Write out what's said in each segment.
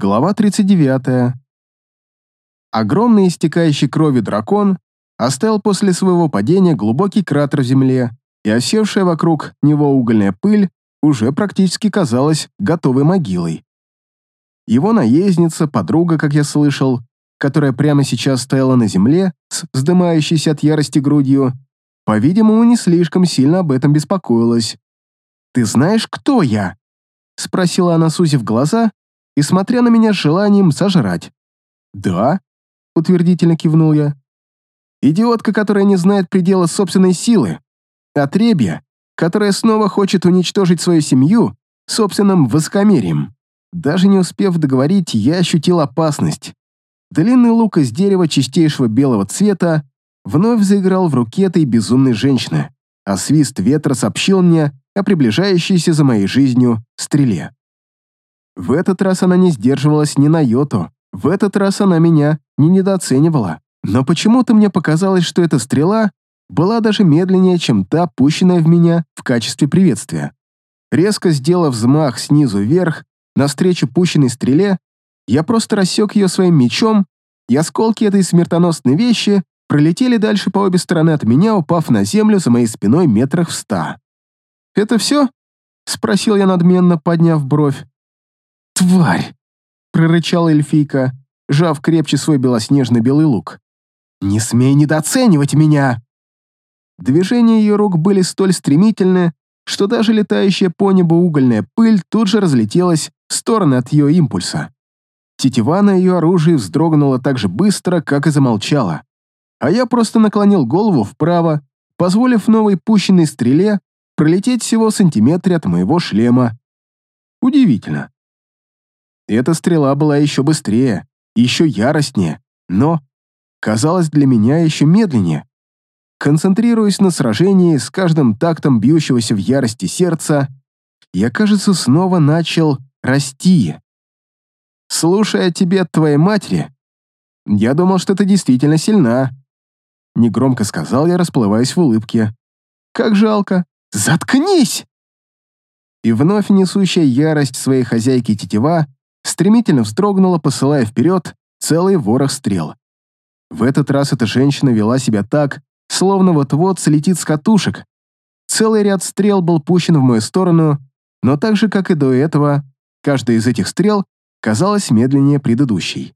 Глава 39. Огромный истекающий кровью дракон оставил после своего падения глубокий кратер в земле, и осевшая вокруг него угольная пыль уже практически казалась готовой могилой. Его наездница, подруга, как я слышал, которая прямо сейчас стояла на земле с вздымающейся от ярости грудью, по-видимому, не слишком сильно об этом беспокоилась. «Ты знаешь, кто я?» — спросила она, сузив глаза и смотря на меня с желанием сожрать. «Да», — утвердительно кивнул я. «Идиотка, которая не знает предела собственной силы. Отребья, которая снова хочет уничтожить свою семью собственным высокомерием». Даже не успев договорить, я ощутил опасность. Длинный лук из дерева чистейшего белого цвета вновь заиграл в руке этой безумной женщины, а свист ветра сообщил мне о приближающейся за моей жизнью стреле. В этот раз она не сдерживалась ни на йоту. В этот раз она меня не недооценивала. Но почему-то мне показалось, что эта стрела была даже медленнее, чем та, пущенная в меня в качестве приветствия. Резко сделав взмах снизу вверх, навстречу пущенной стреле, я просто рассек ее своим мечом, и осколки этой смертоносной вещи пролетели дальше по обе стороны от меня, упав на землю за моей спиной метрах в ста. «Это все?» — спросил я надменно, подняв бровь. «Тварь!» — прорычала эльфийка, жав крепче свой белоснежный белый лук. «Не смей недооценивать меня!» Движения ее рук были столь стремительны, что даже летающая по небу угольная пыль тут же разлетелась в стороны от ее импульса. Тетива на ее оружии вздрогнула так же быстро, как и замолчала. А я просто наклонил голову вправо, позволив новой пущенной стреле пролететь всего в сантиметре от моего шлема. Удивительно. Эта стрела была еще быстрее, еще яростнее, но казалось для меня еще медленнее. Концентрируясь на сражении с каждым тактом бьющегося в ярости сердца, я, кажется, снова начал расти. Слушая тебе от твоей матери, я думал, что ты действительно сильна. Негромко сказал я, расплываясь в улыбке. Как жалко. Заткнись! И вновь несущая ярость своей хозяйки тетива стремительно вздрогнула, посылая вперед целый ворох стрел. В этот раз эта женщина вела себя так, словно вот-вот слетит с катушек. Целый ряд стрел был пущен в мою сторону, но так же, как и до этого, каждая из этих стрел казалась медленнее предыдущей.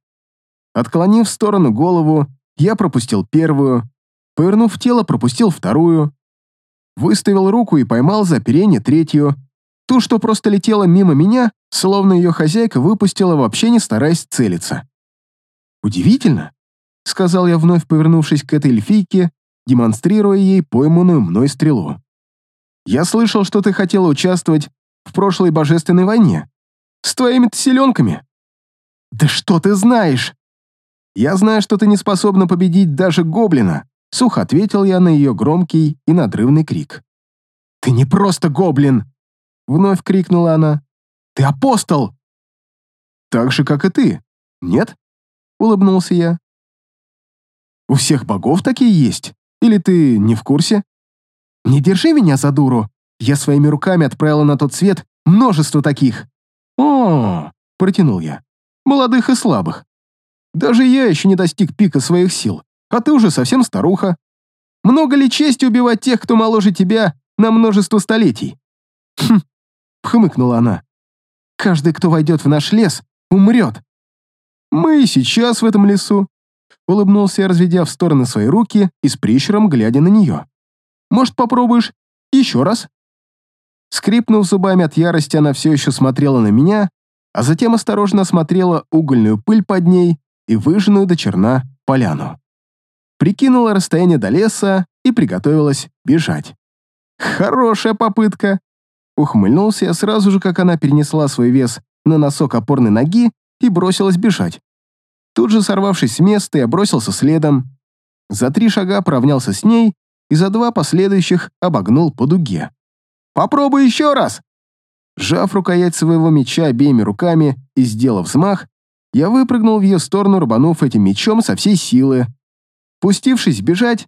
Отклонив в сторону голову, я пропустил первую, повернув тело, пропустил вторую, выставил руку и поймал за оперение третью, Ту, что просто летела мимо меня, словно ее хозяйка выпустила, вообще не стараясь целиться. «Удивительно», — сказал я, вновь повернувшись к этой эльфийке, демонстрируя ей пойманную мной стрелу. «Я слышал, что ты хотела участвовать в прошлой божественной войне. С твоими-то селенками». «Да что ты знаешь?» «Я знаю, что ты не способна победить даже гоблина», — сухо ответил я на ее громкий и надрывный крик. «Ты не просто гоблин!» Вновь крикнула она. «Ты апостол!» «Так же, как и ты, нет?» Улыбнулся я. «У всех богов такие есть? Или ты не в курсе?» «Не держи меня за дуру! Я своими руками отправила на тот свет множество таких!» «О!» — протянул я. «Молодых и слабых. Даже я еще не достиг пика своих сил, а ты уже совсем старуха. Много ли чести убивать тех, кто моложе тебя на множество столетий?» «Хм, хмыкнула она. «Каждый, кто войдет в наш лес, умрет». «Мы сейчас в этом лесу», — улыбнулся я, разведя в стороны свои руки и с прищуром глядя на нее. «Может, попробуешь еще раз?» Скрипнув зубами от ярости, она все еще смотрела на меня, а затем осторожно осмотрела угольную пыль под ней и выжженную до черна поляну. Прикинула расстояние до леса и приготовилась бежать. Хорошая попытка, Ухмыльнулся я сразу же, как она перенесла свой вес на носок опорной ноги и бросилась бежать. Тут же, сорвавшись с места, я бросился следом. За три шага поравнялся с ней и за два последующих обогнул по дуге. «Попробуй еще раз!» Сжав рукоять своего меча обеими руками и сделав взмах, я выпрыгнул в ее сторону, рубанув этим мечом со всей силы. Пустившись бежать,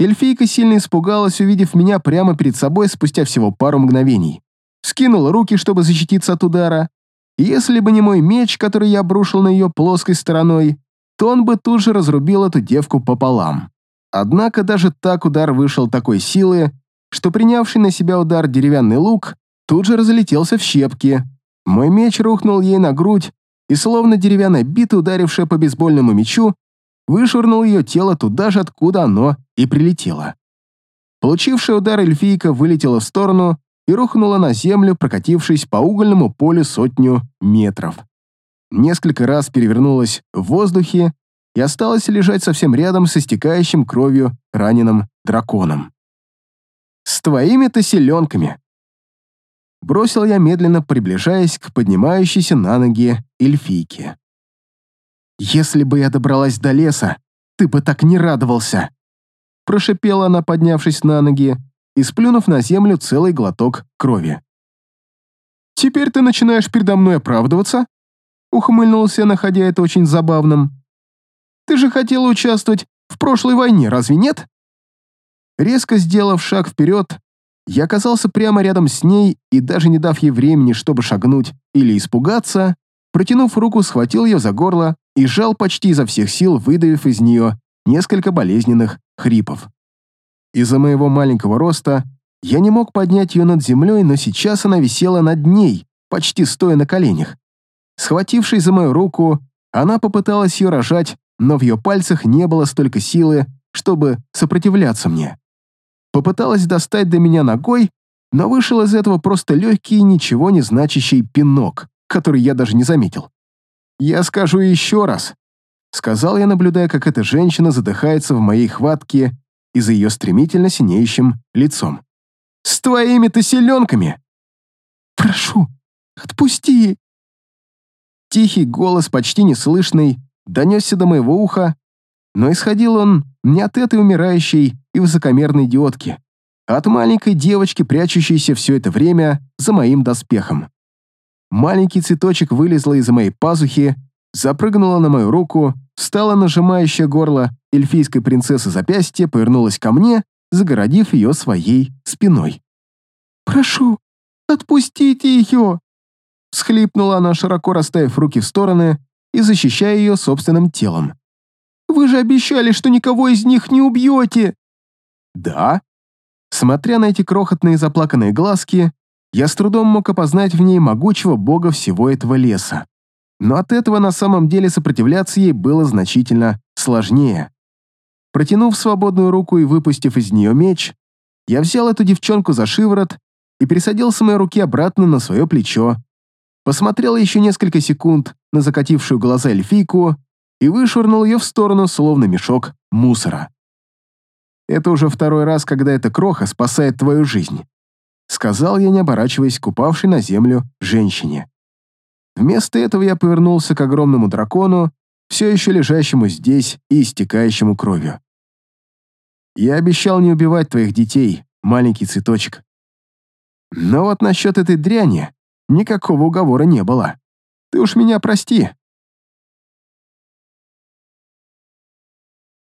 Эльфийка сильно испугалась, увидев меня прямо перед собой спустя всего пару мгновений. Скинула руки, чтобы защититься от удара, если бы не мой меч, который я обрушил на ее плоской стороной, то он бы тут же разрубил эту девку пополам. Однако даже так удар вышел такой силы, что принявший на себя удар деревянный лук тут же разлетелся в щепки. Мой меч рухнул ей на грудь, и словно деревянная бита, ударившая по бейсбольному мечу, вышвырнул ее тело туда же, откуда оно и прилетело. Получившая удар эльфийка вылетела в сторону и рухнула на землю, прокатившись по угольному полю сотню метров. Несколько раз перевернулась в воздухе и осталась лежать совсем рядом с истекающим кровью раненым драконом. «С твоими-то селенками!» Бросил я, медленно приближаясь к поднимающейся на ноги эльфийке. «Если бы я добралась до леса, ты бы так не радовался!» Прошипела она, поднявшись на ноги и сплюнув на землю целый глоток крови. «Теперь ты начинаешь передо мной оправдываться?» Ухмыльнулся, находя это очень забавным. «Ты же хотела участвовать в прошлой войне, разве нет?» Резко сделав шаг вперед, я оказался прямо рядом с ней и, даже не дав ей времени, чтобы шагнуть или испугаться, протянув руку, схватил ее за горло и сжал почти изо всех сил, выдавив из нее несколько болезненных хрипов. Из-за моего маленького роста я не мог поднять ее над землей, но сейчас она висела над ней, почти стоя на коленях. Схватившись за мою руку, она попыталась ее рожать, но в ее пальцах не было столько силы, чтобы сопротивляться мне. Попыталась достать до меня ногой, но вышел из этого просто легкий ничего не значащий пинок, который я даже не заметил. «Я скажу еще раз», — сказал я, наблюдая, как эта женщина задыхается в моей хватке и за ее стремительно синеющим лицом. «С твоими-то селенками!» «Прошу, отпусти!» Тихий голос, почти неслышный, донесся до моего уха, но исходил он не от этой умирающей и высокомерной идиотки, а от маленькой девочки, прячущейся все это время за моим доспехом. Маленький цветочек вылезла из моей пазухи, запрыгнула на мою руку, встала нажимающая горло эльфийской принцессы запястье, повернулась ко мне, загородив ее своей спиной. «Прошу, отпустите ее!» Всхлипнула она, широко расставив руки в стороны и защищая ее собственным телом. «Вы же обещали, что никого из них не убьете!» «Да?» Смотря на эти крохотные заплаканные глазки, я с трудом мог опознать в ней могучего бога всего этого леса. Но от этого на самом деле сопротивляться ей было значительно сложнее. Протянув свободную руку и выпустив из нее меч, я взял эту девчонку за шиворот и пересадил с моей руки обратно на свое плечо, посмотрел еще несколько секунд на закатившую глаза эльфийку и вышвырнул ее в сторону, словно мешок мусора. «Это уже второй раз, когда эта кроха спасает твою жизнь», сказал я, не оборачиваясь к упавшей на землю женщине. Вместо этого я повернулся к огромному дракону все еще лежащему здесь и истекающему кровью. Я обещал не убивать твоих детей, маленький цветочек. Но вот насчет этой дряни никакого уговора не было. Ты уж меня прости,